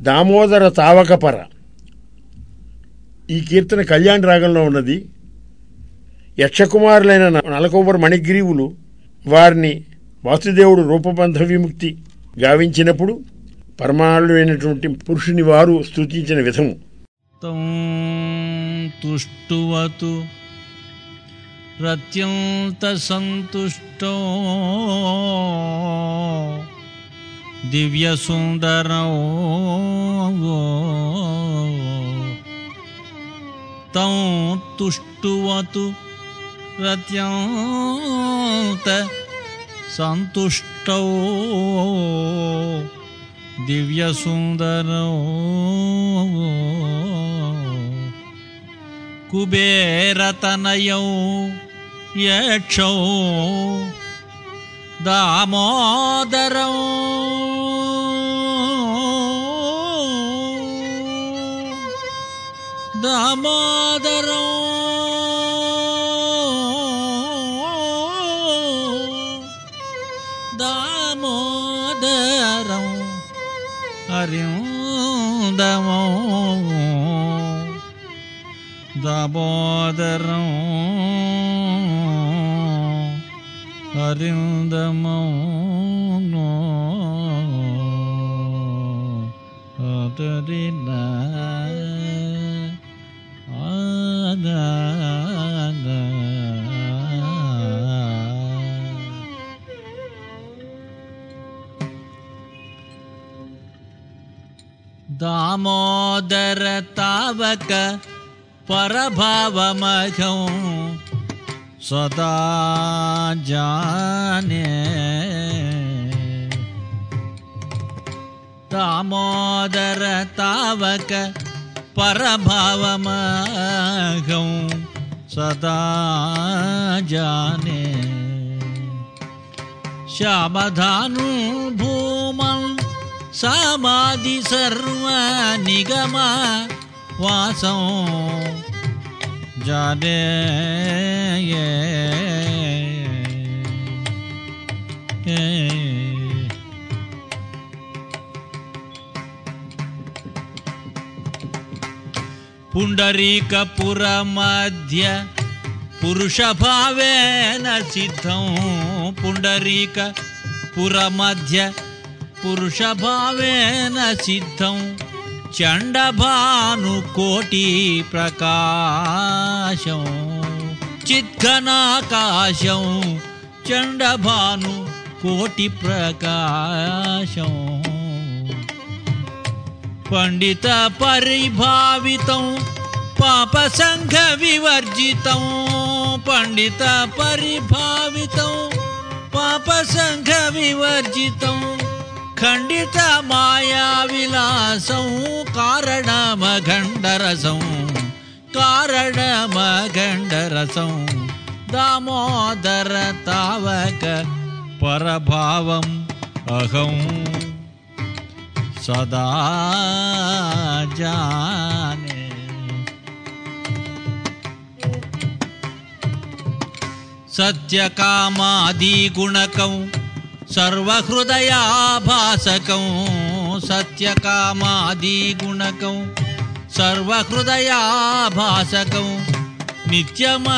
దామోదర తావకపర. ఈ కీర్తన కళ్యాణ్ రాగంలో ఉన్నది. యక్షకుమారులైన నలకొవ్వరు మణిగ్రీవులు వారిని వాసుదేవుడు రూపబంధ విముక్తి గావించినప్పుడు పరమాణుడైనటువంటి పురుషుని వారు స్థుతించిన విధము. తుష్టువతు ప్రత్యంత సంతుష్టో दिव्यसुन्दरौ तं तुष्टुवतु रत्यन्त सन्तुष्टौ। दिव्यसुन्दरौ कुबेरतनयौ यक्षौ दामोदरौ दामोदरौ दामोदरौ हरिन्दमो दामोदरं हरिन्दमो हरिना दामोदर तावक परभावमघौ सदा जाने। दामोदर तावक परभावमघौ सदा जाने। श्यामधानु भूमं समाधि सर्व वासौ जाने ये। ये। पुण्डरीकपुरमध्य पुरुषभावेन सिद्धं पुण्डरीक पुरमध्य पुरुषभावेन सिद्धं చండభానుకోటి ప్రకాశం చిద్ఘనాకాశం చండభాను కోటి ప్రకాశం పండిత పరిభావితం పాప సంఘ వివర్జితం పండిత పరిభావితం పాప సంఘ వివర్జితం खण्डितमायाविलासं कारणमखण्डरसं कारणमखण्डरसं दामोदर तावक परभावम् अहं सदा जाने सत्यकामादिगुणकौ सर्वहृदयाभासकं सत्यकामादिगुणकं सर्वहृदयाभासकं नित्यमङ्गलनिवघं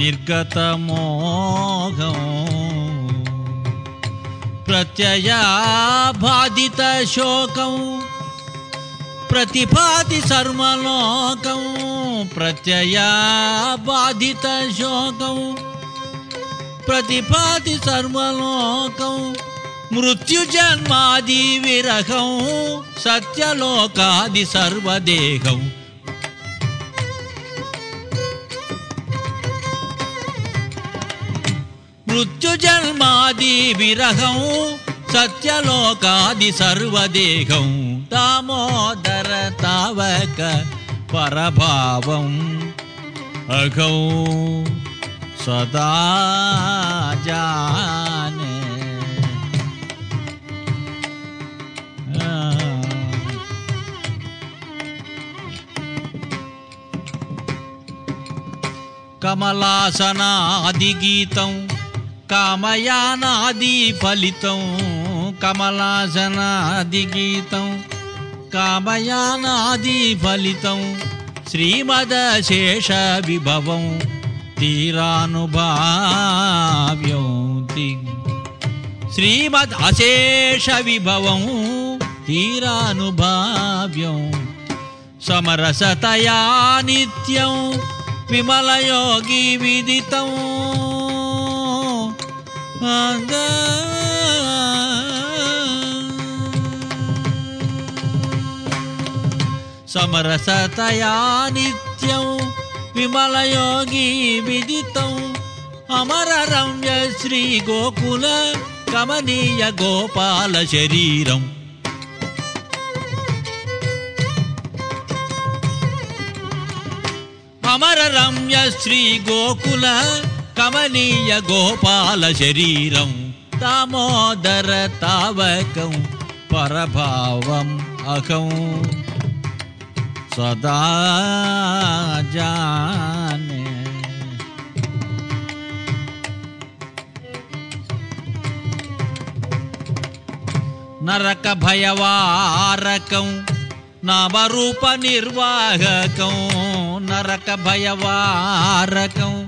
निर्गतमोघम् प्रत्ययाबाधित शोकं प्रतिभाति सर्वलोकं प्रत्ययाबाधित प्रतिपाति सर्वलोक, मृत्यु जन्मादि विरह, सत्यलोकादि सर्वदेह। मृत्यु जन्मादि विरह, सत्यलोकादि सर्वदेह। दामोदर तवक परभाव अघ। సదా జానే ఆ. కమలాసనాది గీతం కామయానాది ఫలితం కమలాసనాదిగీతం కామయానాది ఫలితం శ్రీమదశేష విభవం తీరానుభావ్యం తి- శ్రీమద్ అశేష విభవం तीरानुभाव्योति श्रीमद् अशेषविभवं तीरानुभाव्यं। समरसतया नित्यं विमलयोगी विदितं समरसतया नित्यं विमलयोगी विदितौ। अमरी गोकुल कमनीय गोपालशरीरम् अमर रम्य श्री गोकुल कमनीय गोपालशरीरं तमोदर तावकौ परभावम् अहौ శరీరం దామోదర తావకం పరభావం అహం సదా జానే నరక భయవారకం నామరూప నిర్వాహకం నరక భయవారకం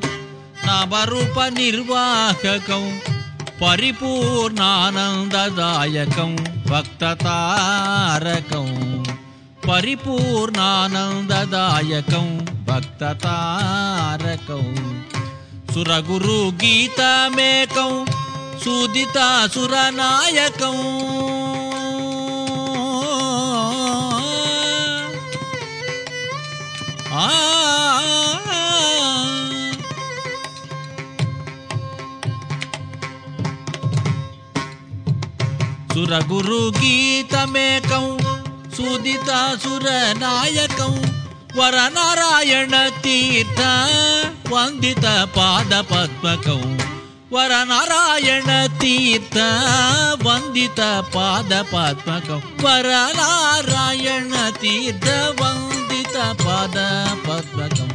నామరూప నిర్వాహకం పరిపూర్ణానందదాయకం భక్తతారకం పరిపూర్ణానందదాయకం భక్తతారకం. సురగురు గీతమేకం సుదితాసురనాయకం ఆ. సురగురు గీతమేకం சுதிதாசுர நாயகம் ವರನಾರಾಯಣ ತೀರ್ಥ ವಂದಿತ ಪಾದ ಪದ್ಮಕಂ ವರನಾರಾಯಣ ತೀರ್ಥ ವಂದಿತ ಪಾದ ಪದ್ಮಕಂ ವರನಾರಾಯಣ ತೀರ್ಥ ವಂದಿತ ಪಾದ ಪದ್ಮಕಂ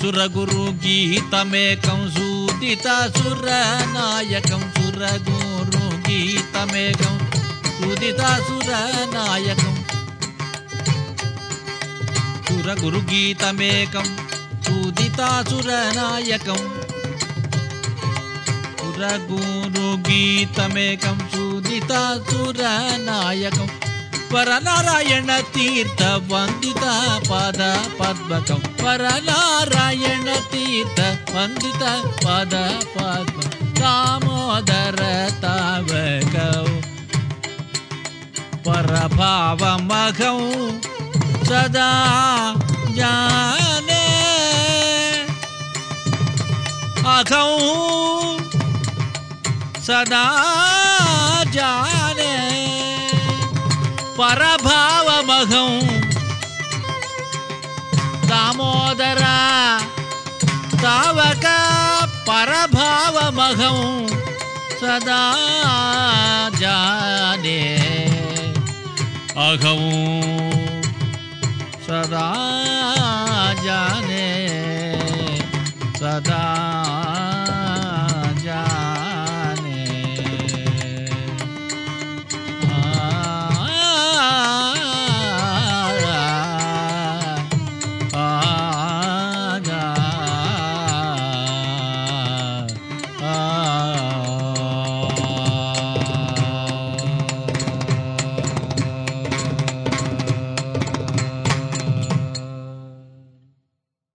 ಸುರಗುರು ಗೀತಮೇಕಂ ಸೂದಿತ ಸುರನಾಯಕಂ ಸುರಗುರು ಗೀತಮೇಕಂ ಸೂದಿತ ಸುರನಾಯಕಂ सुरगुरुगीतमेकं सुदितासुरनायकं। सुरगुरुगीतमेकं सुदितासुरनायकं। परनारायणतीर्थवन्दिता पद पद्मकं वंदिता पद पद्म दामोदर तावकौ परभावमघौ। सदा जाने। आखाऊं सदा जाने। पर परभाव दामोदरा दामोदर पर भाव मघऊं सदा जाने। अघऊं सदा